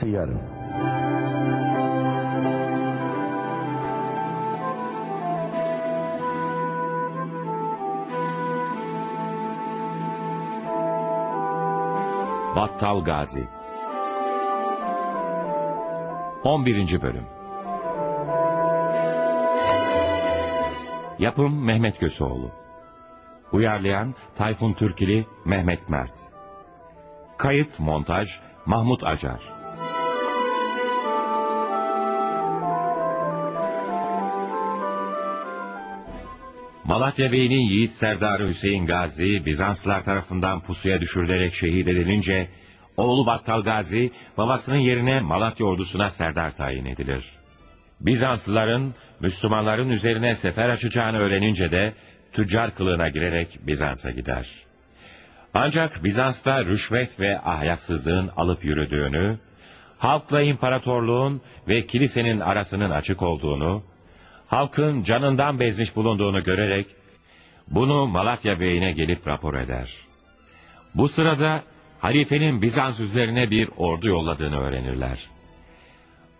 Arkası yarın. Battal Gazi 11. Bölüm Yapım Mehmet Köseoğlu Uyarlayan Tayfun Türkili Mehmet Mert Kayıt Montaj Mahmut Acar Malatya Bey'inin yiğit serdarı Hüseyin Gazi, Bizanslılar tarafından pusuya düşürülerek şehit edilince, oğlu Battal Gazi, babasının yerine Malatya ordusuna serdar tayin edilir. Bizanslıların, Müslümanların üzerine sefer açacağını öğrenince de, tüccar kılığına girerek Bizans'a gider. Ancak Bizans'ta rüşvet ve ahlaksızlığın alıp yürüdüğünü, halkla imparatorluğun ve kilisenin arasının açık olduğunu, halkın canından bezmiş bulunduğunu görerek bunu Malatya Bey'ine gelip rapor eder. Bu sırada halifenin Bizans üzerine bir ordu yolladığını öğrenirler.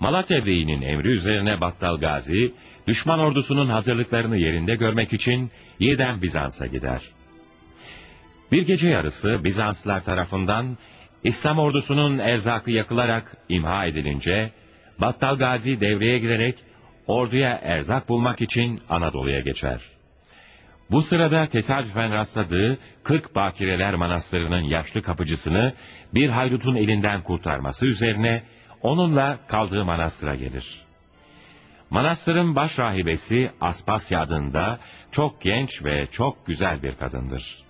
Malatya Bey'inin emri üzerine Battal Gazi, düşman ordusunun hazırlıklarını yerinde görmek için yeniden Bizans'a gider. Bir gece yarısı Bizanslılar tarafından İslam ordusunun erzakı yakılarak imha edilince, Battal Gazi devreye girerek orduya erzak bulmak için Anadolu'ya geçer. Bu sırada tesadüfen rastladığı Kırk Bakireler Manastırı'nın yaşlı kapıcısını bir haydutun elinden kurtarması üzerine onunla kaldığı manastıra gelir. Manastırın baş rahibesi Aspasya adında çok genç ve çok güzel bir kadındır.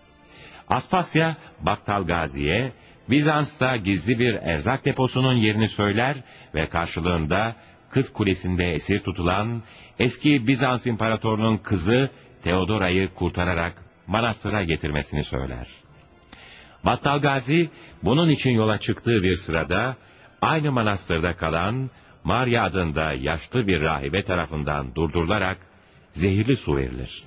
Aspasya, Battal Gazi'ye Bizans'ta gizli bir erzak deposunun yerini söyler ve karşılığında Kız Kulesi'nde esir tutulan eski Bizans imparatorunun kızı Theodora'yı kurtararak manastıra getirmesini söyler. Battal Gazi bunun için yola çıktığı bir sırada aynı manastırda kalan Maria adında yaşlı bir rahibe tarafından durdurularak zehirli su verilir.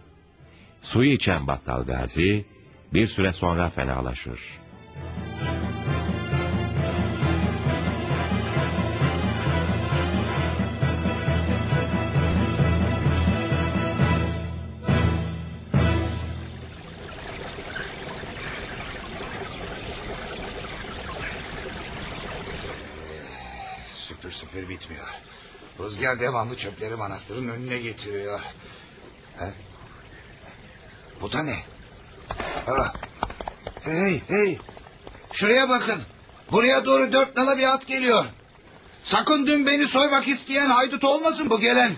Suyu içen Battal Gazi bir süre sonra fenalaşır. Süpür bitmiyor. Rüzgar devamlı çöpleri manastırın önüne getiriyor. He? Bu da ne? Aa. Hey hey. Şuraya bakın. Buraya doğru dört nala bir at geliyor. Sakın dün beni soymak isteyen haydut olmasın bu gelen.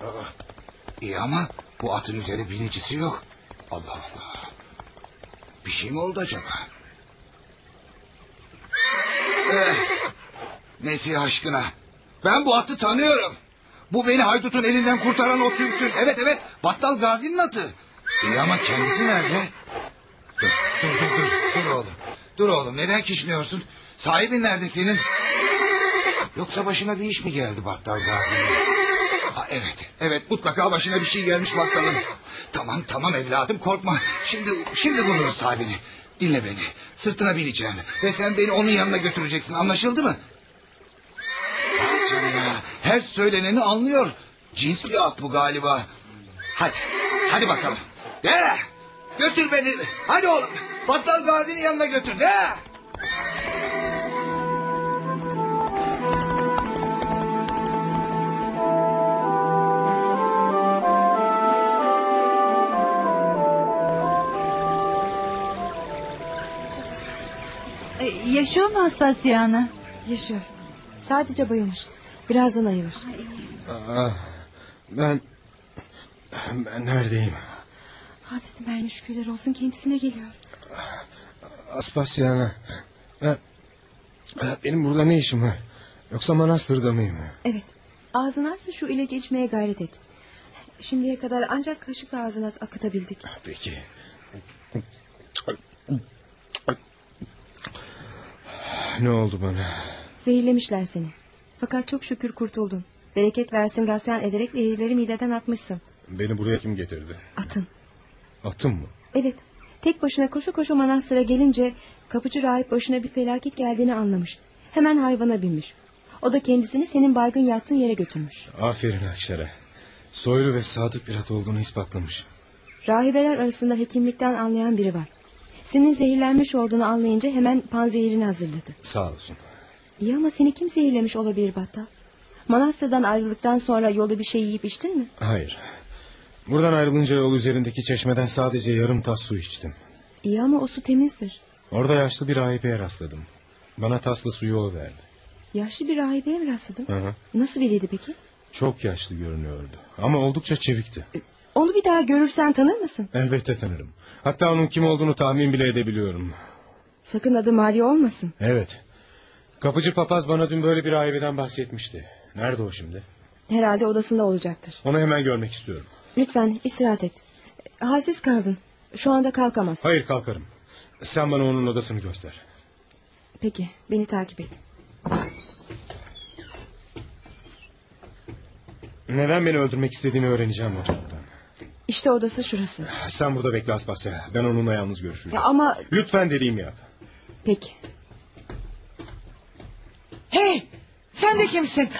Aa. İyi ama bu atın üzeri binicisi yok. Allah Allah. Bir şey mi oldu acaba? Eh. Nesi aşkına. Ben bu atı tanıyorum. Bu beni haydutun elinden kurtaran o Türk'ün. Evet evet Battal Gazi'nin atı. İyi ama kendisi nerede? Dur dur dur dur, dur oğlum. Dur oğlum neden kişniyorsun? Sahibin nerede senin? Yoksa başına bir iş mi geldi Battal Gazi'nin? Ha, evet evet mutlaka başına bir şey gelmiş Battal'ın. Tamam tamam evladım korkma. Şimdi şimdi buluruz sahibini. Dinle beni. Sırtına bineceğim. Ve sen beni onun yanına götüreceksin. Anlaşıldı mı? Her söyleneni anlıyor. Cins bir at bu galiba. Hadi. Hadi bakalım. De. Götür beni. Hadi oğlum. Battal Gazi'nin yanına götür. De. E, yaşıyor mu Aspasya ana? Yaşıyor. Sadece bayılmış. Birazdan ayılır. Aa, ben... Ben neredeyim? Hazreti Meryem şükürler olsun kendisine geliyor. Aspasyana. Ben... Benim burada ne işim var? Yoksa manastırda mıyım? Evet. Ağzını açsa şu ilacı içmeye gayret et. Şimdiye kadar ancak kaşıkla ağzına akıtabildik. Peki. Ne oldu bana? Zehirlemişler seni. Fakat çok şükür kurtuldun. Bereket versin gasyan ederek zehirleri mideden atmışsın. Beni buraya kim getirdi? Atın. Atım mı? Evet. Tek başına koşu koşu manastıra gelince kapıcı rahip başına bir felaket geldiğini anlamış. Hemen hayvana binmiş. O da kendisini senin baygın yattığın yere götürmüş. Aferin Akşar'a. Soylu ve sadık bir at olduğunu ispatlamış. Rahibeler arasında hekimlikten anlayan biri var. Senin zehirlenmiş olduğunu anlayınca hemen panzehirini hazırladı. Sağ olsun. İyi ama seni kim zehirlemiş olabilir Battal? Manastırdan ayrıldıktan sonra yolda bir şey yiyip içtin mi? Hayır. Buradan ayrılınca yol üzerindeki çeşmeden sadece yarım tas su içtim. İyi ama o su temizdir. Orada yaşlı bir rahibeye rastladım. Bana taslı suyu o verdi. Yaşlı bir rahibeye mi rastladın? Hı hı. Nasıl biriydi peki? Çok yaşlı görünüyordu. Ama oldukça çevikti. Onu bir daha görürsen tanır mısın? Elbette tanırım. Hatta onun kim olduğunu tahmin bile edebiliyorum. Sakın adı Maria olmasın. Evet. Kapıcı papaz bana dün böyle bir rahibeden bahsetmişti. Nerede o şimdi? Herhalde odasında olacaktır. Onu hemen görmek istiyorum. Lütfen istirahat et. Halsiz kaldın. Şu anda kalkamazsın. Hayır kalkarım. Sen bana onun odasını göster. Peki beni takip et. Neden beni öldürmek istediğini öğreneceğim ocaktan. İşte odası şurası. Sen burada bekle Aspasya. Ben onunla yalnız görüşeceğim. Ya ama Lütfen dediğimi yap. peki. Sen de kimsin?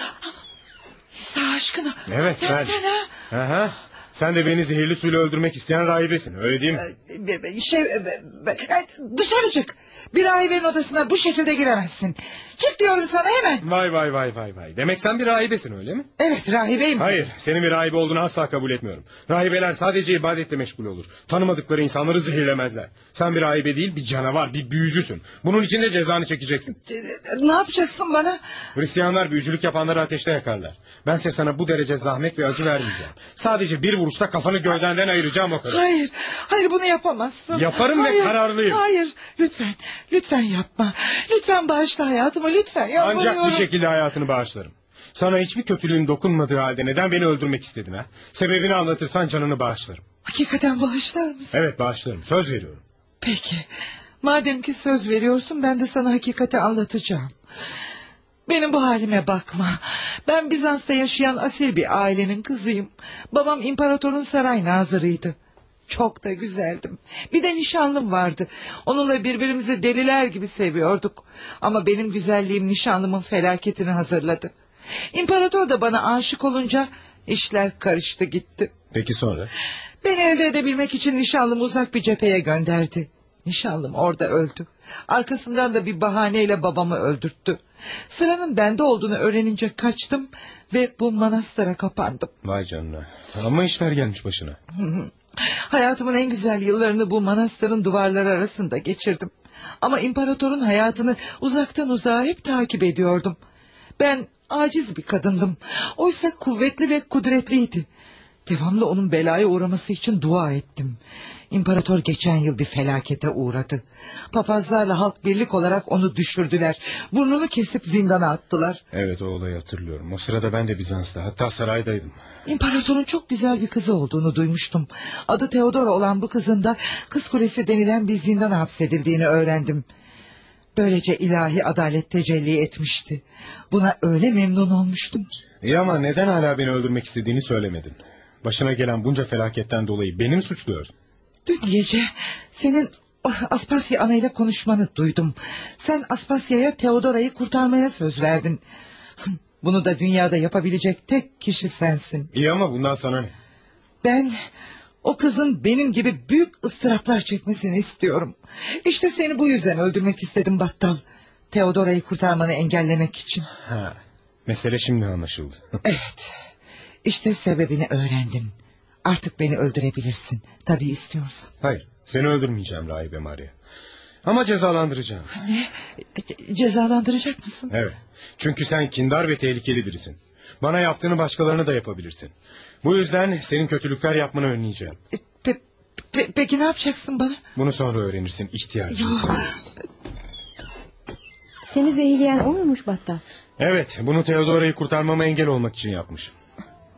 İsa aşkına. Evet sen, ben. Sen ha? Aha. Sen de beni zehirli suyla öldürmek isteyen rahibesin öyle değil mi? Be- Şey be- e, dışarı çık. Bir rahibenin odasına bu şekilde giremezsin. Çık diyorum sana hemen. Vay vay vay vay vay. Demek sen bir rahibesin öyle mi? Evet rahibeyim. Hayır senin bir rahibe olduğunu asla kabul etmiyorum. Rahibeler sadece ibadetle meşgul olur. Tanımadıkları insanları zehirlemezler. Sen bir rahibe değil bir canavar bir büyücüsün. Bunun için de cezanı çekeceksin. E, Ne yapacaksın bana? Hristiyanlar büyücülük yapanları ateşte yakarlar. Bense sana bu derece zahmet ve acı vermeyeceğim. Sadece bir vuruşta kafanı gövdenden ayıracağım o kadar. Hayır, hayır bunu yapamazsın. Yaparım ve hayır, kararlıyım. Hayır, lütfen, lütfen yapma. Lütfen bağışla hayatımı, lütfen. Ancak yalvarıyorum. bir şekilde hayatını bağışlarım. Sana hiçbir kötülüğün dokunmadığı halde neden beni öldürmek istedin ha? Sebebini anlatırsan canını bağışlarım. Hakikaten bağışlar mısın? Evet bağışlarım söz veriyorum. Peki, madem ki söz veriyorsun ben de sana hakikati anlatacağım. Benim bu halime bakma. Ben Bizans'ta yaşayan asil bir ailenin kızıyım. Babam imparatorun saray nazırıydı. Çok da güzeldim. Bir de nişanlım vardı. Onunla birbirimizi deliler gibi seviyorduk. Ama benim güzelliğim nişanlımın felaketini hazırladı. İmparator da bana aşık olunca işler karıştı gitti. Peki sonra? Beni elde edebilmek için nişanlımı uzak bir cepheye gönderdi. Nişanlım orada öldü. Arkasından da bir bahaneyle babamı öldürttü. Sıranın bende olduğunu öğrenince kaçtım ve bu manastıra kapandım. Vay canına. Ama işler gelmiş başına. Hayatımın en güzel yıllarını bu manastırın duvarları arasında geçirdim. Ama imparatorun hayatını uzaktan uzağa hep takip ediyordum. Ben aciz bir kadındım. Oysa kuvvetli ve kudretliydi. Devamlı onun belaya uğraması için dua ettim. İmparator geçen yıl bir felakete uğradı. Papazlarla halk birlik olarak onu düşürdüler. Burnunu kesip zindana attılar. Evet o olayı hatırlıyorum. O sırada ben de Bizans'ta hatta saraydaydım. İmparatorun çok güzel bir kızı olduğunu duymuştum. Adı Teodora olan bu kızın da Kız Kulesi denilen bir zindana hapsedildiğini öğrendim. Böylece ilahi adalet tecelli etmişti. Buna öyle memnun olmuştum ki. İyi ama neden hala beni öldürmek istediğini söylemedin. Başına gelen bunca felaketten dolayı beni mi suçluyorsun? Dün gece senin Aspasya anayla konuşmanı duydum. Sen Aspasya'ya Teodora'yı kurtarmaya söz verdin. Bunu da dünyada yapabilecek tek kişi sensin. İyi ama bundan sana ne? Ben o kızın benim gibi büyük ıstıraplar çekmesini istiyorum. İşte seni bu yüzden öldürmek istedim Battal. Teodora'yı kurtarmanı engellemek için. Ha, mesele şimdi anlaşıldı. Evet. İşte sebebini öğrendin. Artık beni öldürebilirsin. Tabii istiyorsan. Hayır seni öldürmeyeceğim Rahibe Maria. Ama cezalandıracağım. Ne? Ce- Cezalandıracak mısın? Evet. Çünkü sen kindar ve tehlikeli birisin. Bana yaptığını başkalarına da yapabilirsin. Bu yüzden senin kötülükler yapmanı önleyeceğim. E, pe- pe- peki ne yapacaksın bana? Bunu sonra öğrenirsin ihtiyacın. Yok. Seni zehirleyen o muymuş Battal? Evet bunu Theodora'yı kurtarmama engel olmak için yapmış.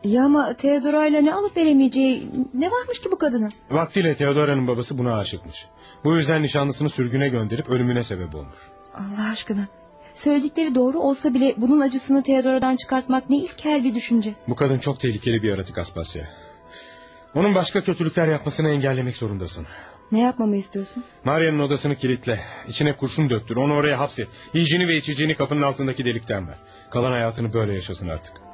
Ya ama Theodora ile ne alıp veremeyeceği ne varmış ki bu kadının? Vaktiyle Theodora'nın babası buna aşıkmış. Bu yüzden nişanlısını sürgüne gönderip ölümüne sebep olmuş. Allah aşkına. Söyledikleri doğru olsa bile bunun acısını Theodora'dan çıkartmak ne ilkel bir düşünce. Bu kadın çok tehlikeli bir yaratık Aspasya. Onun başka kötülükler yapmasını engellemek zorundasın. Ne yapmamı istiyorsun? Maria'nın odasını kilitle. İçine kurşun döktür. Onu oraya hapset. Yiyeceğini ve içeceğini kapının altındaki delikten ver. Kalan hayatını böyle yaşasın artık.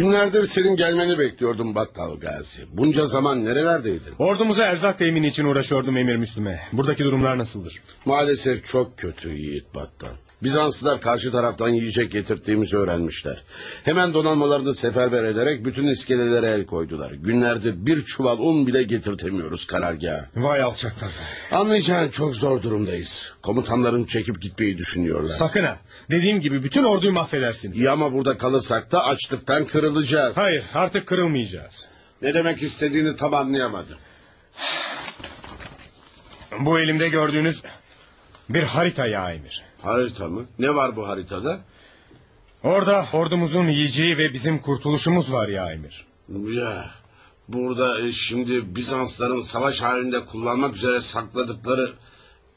Günlerdir senin gelmeni bekliyordum Battal Gazi. Bunca zaman nerelerdeydin? Ordumuza erzak temini için uğraşıyordum Emir Müslüme. Buradaki durumlar nasıldır? Maalesef çok kötü Yiğit Battal. Bizanslılar karşı taraftan yiyecek getirttiğimizi öğrenmişler. Hemen donanmalarını seferber ederek bütün iskelelere el koydular. Günlerdir bir çuval un bile getirtemiyoruz karargaha. Vay alçaklar. Anlayacağın çok zor durumdayız. Komutanların çekip gitmeyi düşünüyorlar. Sakın ha. Dediğim gibi bütün orduyu mahvedersiniz. İyi ama burada kalırsak da açlıktan kırılacağız. Hayır artık kırılmayacağız. Ne demek istediğini tam anlayamadım. Bu elimde gördüğünüz bir harita ya Emir. Harita mı? Ne var bu haritada? Orada ordumuzun yiyeceği ve bizim kurtuluşumuz var ya Emir. Ya burada e, şimdi Bizansların savaş halinde kullanmak üzere sakladıkları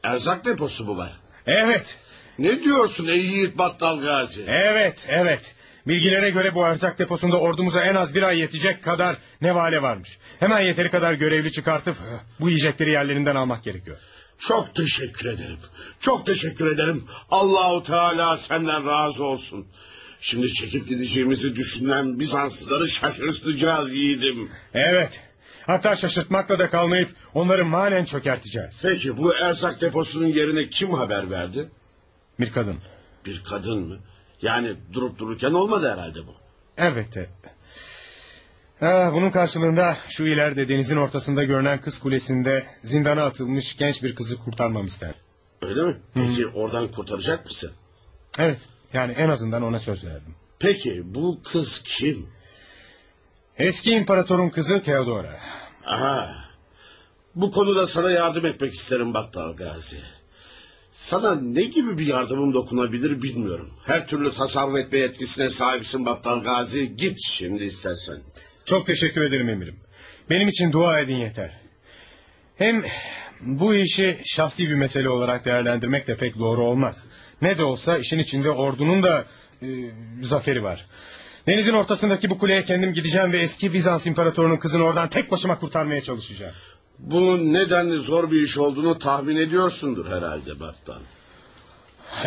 erzak deposu mu var? Evet, Ne diyorsun ey yiğit Battal Gazi? evet, evet. Bilgilere göre bu erzak deposunda ordumuza en az bir ay yetecek kadar nevale varmış. Hemen yeteri kadar görevli çıkartıp bu yiyecekleri yerlerinden almak gerekiyor. Çok teşekkür ederim. Çok teşekkür ederim. Allahu Teala senden razı olsun. Şimdi çekip gideceğimizi düşünen Bizanslıları şaşırtacağız yiğidim. Evet. Hatta şaşırtmakla da kalmayıp onları manen çökerteceğiz. Peki bu erzak deposunun yerine kim haber verdi? Bir kadın. Bir kadın mı? Yani durup dururken olmadı herhalde bu. Elbette. Ha, bunun karşılığında şu ileride denizin ortasında görünen kız kulesinde zindana atılmış genç bir kızı kurtarmam ister. Öyle mi? Peki oradan kurtaracak mısın? Evet. Yani en azından ona söz verdim. Peki bu kız kim? Eski imparatorun kızı Theodora. Aha. Bu konuda sana yardım etmek isterim Battal Gazi. Sana ne gibi bir yardımım dokunabilir bilmiyorum. Her türlü tasarruf etme yetkisine sahipsin Battal Gazi. Git şimdi istersen. Çok teşekkür ederim emirim. Benim için dua edin yeter. Hem bu işi şahsi bir mesele olarak değerlendirmek de pek doğru olmaz. Ne de olsa işin içinde ordunun da e, zaferi var. Denizin ortasındaki bu kuleye kendim gideceğim ve eski Bizans imparatorunun kızını oradan tek başıma kurtarmaya çalışacağım. Bunun nedenli zor bir iş olduğunu tahmin ediyorsundur herhalde Battal.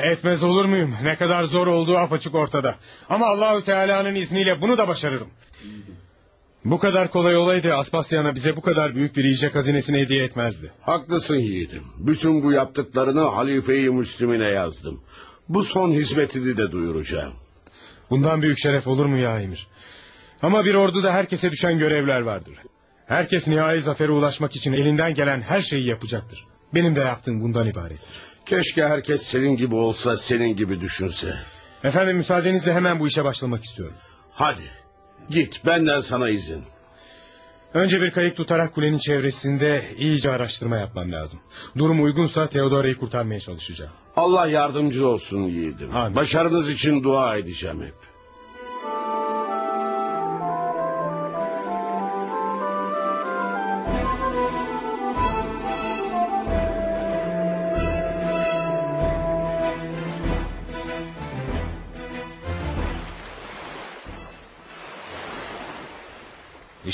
Etmez olur muyum? Ne kadar zor olduğu apaçık ortada. Ama Allahü Teala'nın izniyle bunu da başarırım. Bu kadar kolay olaydı Aspasyan'a bize bu kadar büyük bir yiyecek hazinesini hediye etmezdi. Haklısın yiğidim. Bütün bu yaptıklarını Halife-i Müslümine yazdım. Bu son hizmetini de duyuracağım. Bundan büyük şeref olur mu ya Emir? Ama bir orduda herkese düşen görevler vardır. Herkes nihai zafere ulaşmak için elinden gelen her şeyi yapacaktır. Benim de yaptığım bundan ibarettir. Keşke herkes senin gibi olsa, senin gibi düşünse. Efendim müsaadenizle hemen bu işe başlamak istiyorum. Hadi git benden sana izin. Önce bir kayık tutarak kulenin çevresinde iyice araştırma yapmam lazım. Durum uygunsa Theodora'yı kurtarmaya çalışacağım. Allah yardımcı olsun yiğidim. Amin. Başarınız için dua edeceğim hep.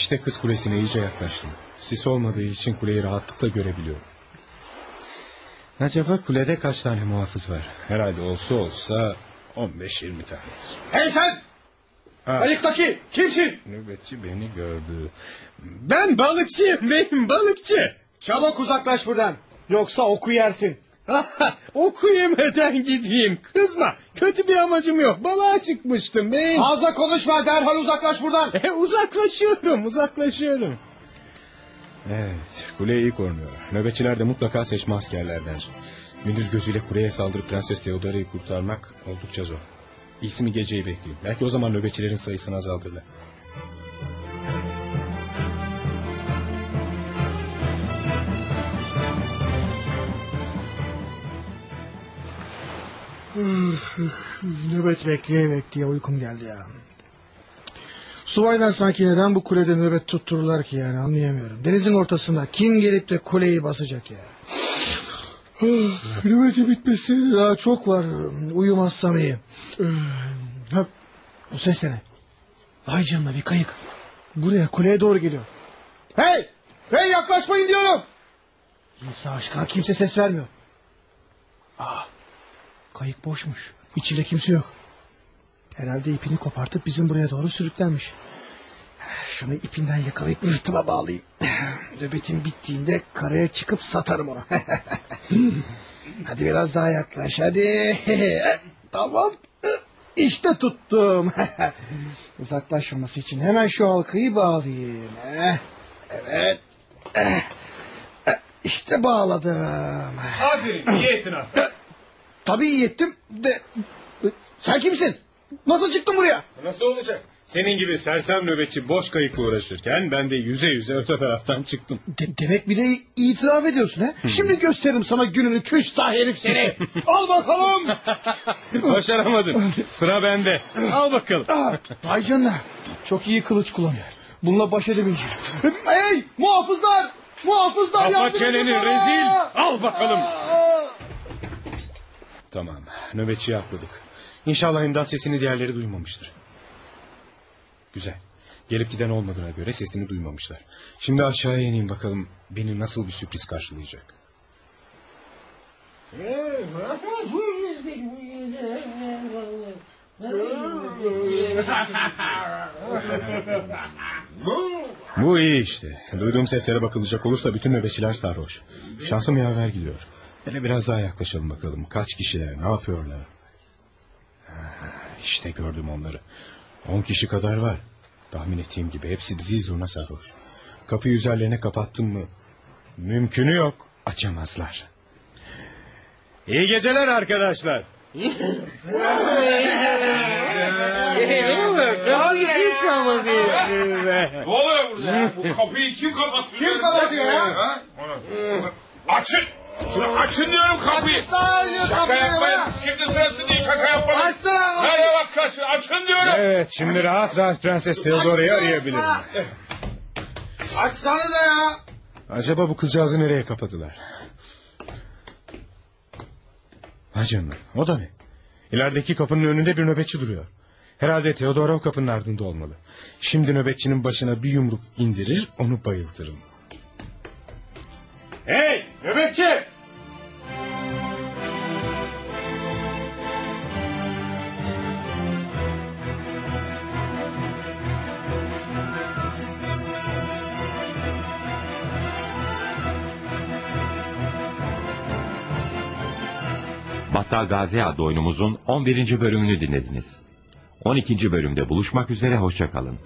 İşte kız kulesine iyice yaklaştım. Sis olmadığı için kuleyi rahatlıkla görebiliyorum. Acaba kulede kaç tane muhafız var? Herhalde olsa olsa 15-20 tanedir. Hey sen! Ha. Kayıktaki kimsin? Nöbetçi beni gördü. Ben balıkçıyım beyim balıkçı. Çabuk uzaklaş buradan. Yoksa oku yersin. Oku yemeden gideyim. Kızma. Kötü bir amacım yok. Balığa çıkmıştım beyim. Fazla konuşma derhal uzaklaş buradan. E, uzaklaşıyorum, uzaklaşıyorum. Evet, kule iyi korunuyor. Nöbetçiler de mutlaka seçme askerlerden. Gündüz gözüyle kuleye saldırıp Prenses Theodora'yı kurtarmak oldukça zor. İsmi geceyi bekleyin. Belki o zaman nöbetçilerin sayısını azaltırlar. Nöbet bekleye bekleye uykum geldi ya. Subaylar sanki neden bu kulede nöbet tuttururlar ki yani anlayamıyorum. Denizin ortasında kim gelip de kuleyi basacak ya. Nöbetin bitmesi daha çok var. Uyumazsam iyi. Ha, Bu ses ne? Vay canına bir kayık. Buraya kuleye doğru geliyor. Hey! Hey yaklaşmayın diyorum. İnsan aşkına kimse ses vermiyor. Aa, kayık boşmuş. İçinde kimse yok. Herhalde ipini kopartıp bizim buraya doğru sürüklenmiş. Şunu ipinden yakalayıp rıhtıma bağlayayım. Nöbetim bittiğinde karaya çıkıp satarım onu. hadi biraz daha yaklaş hadi. tamam. İşte tuttum. Uzaklaşmaması için hemen şu halkayı bağlayayım. Evet. İşte bağladım. Aferin iyi ettin abi. Tabii iyi ettim de... Sen kimsin? Nasıl çıktın buraya? Nasıl olacak? Senin gibi sersem nöbetçi boş kayıkla uğraşırken ben de yüze yüze öte taraftan çıktım. De- demek bir de itiraf ediyorsun ha? Şimdi gösteririm sana gününü küstah herif seni. Al bakalım. Başaramadın. Sıra bende. Al bakalım. Ah, Vay canına. Çok iyi kılıç kullanıyor. Bununla baş edemeyeceğim. Hey muhafızlar! Muhafızlar Kapa yardım çeneni rezil. Al bakalım. Tamam nöbetçiyi atladık. İnşallah imdat sesini diğerleri duymamıştır. Güzel. Gelip giden olmadığına göre sesini duymamışlar. Şimdi aşağıya ineyim bakalım beni nasıl bir sürpriz karşılayacak. Bu iyi işte. Duyduğum seslere bakılacak olursa bütün nöbetçiler sarhoş. Şansım yaver gidiyor. Hele biraz daha yaklaşalım bakalım. Kaç kişiler, ne yapıyorlar? İşte gördüm onları. On kişi kadar var. Tahmin ettiğim gibi hepsi dizi zurna sarhoş. Kapıyı üzerlerine kapattım mı? Mümkünü yok. Açamazlar. İyi geceler arkadaşlar. Ne oluyor burada? Bu kapıyı kim kapattı? Kim kapatıyor ya? Açın! Şunu açın diyorum kapıyı. Şaka yapmayın. Şimdi sırası değil şaka yapmayın. Açsana! Nereye bak kaç, açın diyorum. Evet şimdi rahat rahat Prenses Theodora'yı arayabilirim. Açsana da ya! Acaba bu kızcağızı nereye kapadılar? Ha canına o da ne? İlerideki kapının önünde bir nöbetçi duruyor. Herhalde Theodora o kapının ardında olmalı. Şimdi nöbetçinin başına bir yumruk indirir onu bayıltırım. Hey nöbetçi! Battal Gazi adlı oyunumuzun 11. bölümünü dinlediniz. 12. bölümde buluşmak üzere hoşçakalın.